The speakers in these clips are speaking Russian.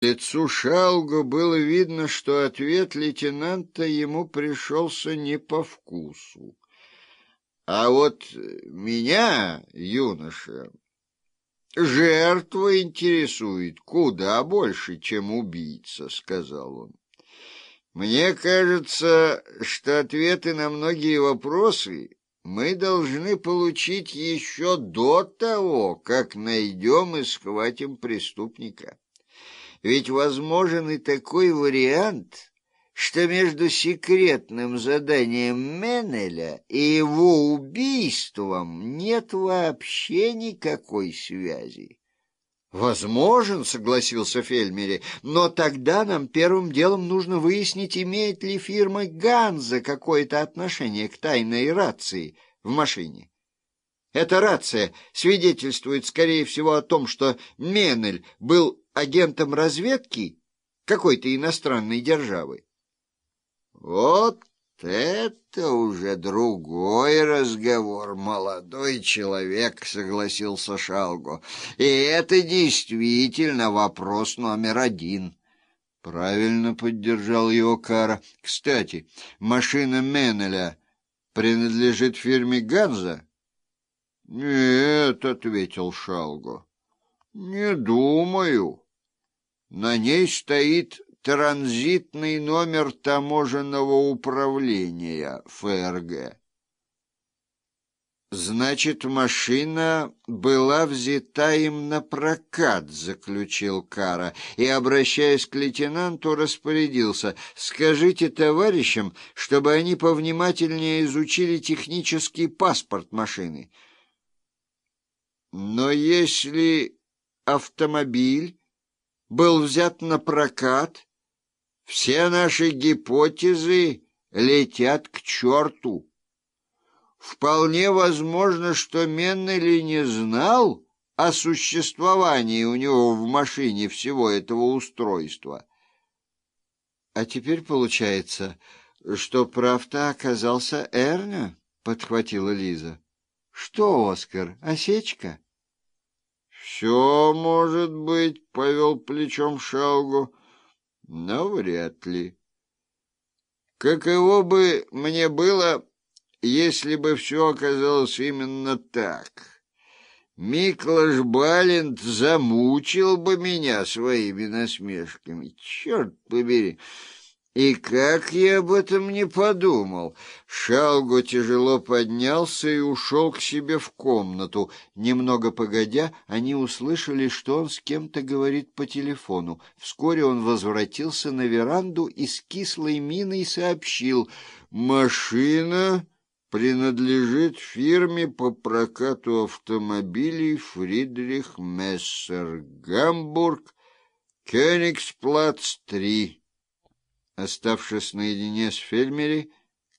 лицу Шалгу было видно, что ответ лейтенанта ему пришелся не по вкусу. А вот меня, юноша, жертва интересует куда больше, чем убийца, — сказал он. Мне кажется, что ответы на многие вопросы мы должны получить еще до того, как найдем и схватим преступника. Ведь возможен и такой вариант, что между секретным заданием Меннеля и его убийством нет вообще никакой связи. «Возможен», — согласился Фельмери, — «но тогда нам первым делом нужно выяснить, имеет ли фирма «Ганза» какое-то отношение к тайной рации в машине. Эта рация свидетельствует, скорее всего, о том, что Меннель был агентом разведки какой-то иностранной державы. Вот это уже другой разговор, молодой человек, согласился Шалго. И это действительно вопрос номер один. Правильно поддержал его Кара. Кстати, машина Меннеля принадлежит фирме Ганза? Нет, ответил Шалго. Не думаю. На ней стоит транзитный номер таможенного управления ФРГ. «Значит, машина была взята им на прокат», — заключил Кара, и, обращаясь к лейтенанту, распорядился. «Скажите товарищам, чтобы они повнимательнее изучили технический паспорт машины». «Но если автомобиль был взят на прокат, все наши гипотезы летят к черту. Вполне возможно, что Меннели не знал о существовании у него в машине всего этого устройства. А теперь получается, что прав-то оказался Эрня, — подхватила Лиза. — Что, Оскар, осечка? — все может быть, — повел плечом Шаугу, — но вряд ли. Каково бы мне было, если бы все оказалось именно так? Миклаш Балент замучил бы меня своими насмешками. Черт побери! И как я об этом не подумал? Шалго тяжело поднялся и ушел к себе в комнату. Немного погодя, они услышали, что он с кем-то говорит по телефону. Вскоре он возвратился на веранду и с кислой миной сообщил «Машина...» принадлежит фирме по прокату автомобилей Фридрих Мессер, Гамбург, Кёнигсплац 3. Оставшись наедине с Фельмери,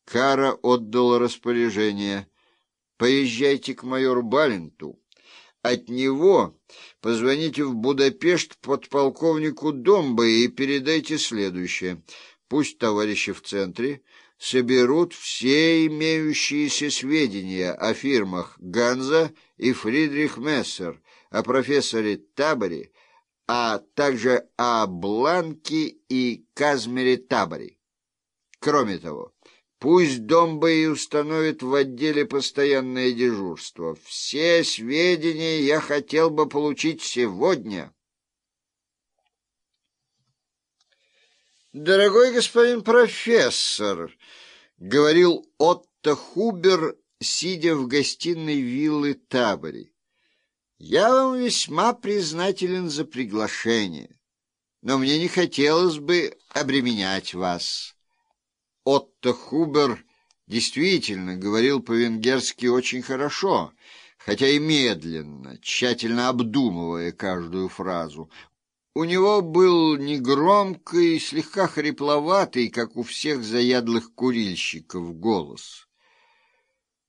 Кара отдал распоряжение. «Поезжайте к майору Баленту. От него позвоните в Будапешт подполковнику Домбе и передайте следующее. Пусть товарищи в центре соберут все имеющиеся сведения о фирмах Ганза и Фридрих Мессер, о профессоре Таборе, а также о Бланке и Казмере Таборе. Кроме того, пусть Домбэй установит в отделе постоянное дежурство. Все сведения я хотел бы получить сегодня. «Дорогой господин профессор», — говорил Отто Хубер, сидя в гостиной виллы Табори, я вам весьма признателен за приглашение, но мне не хотелось бы обременять вас. Отто Хубер действительно говорил по-венгерски очень хорошо, хотя и медленно, тщательно обдумывая каждую фразу. У него был негромкий, слегка хрипловатый, как у всех заядлых курильщиков, голос.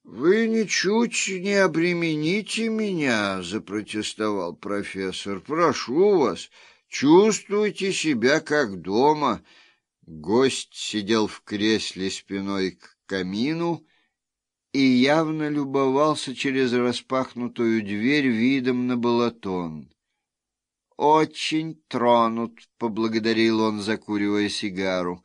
«Вы ничуть не обремените меня», — запротестовал профессор. «Прошу вас, чувствуйте себя как дома». Гость сидел в кресле спиной к камину и явно любовался через распахнутую дверь видом на балатон. очень тронут», — поблагодарил он, закуривая сигару.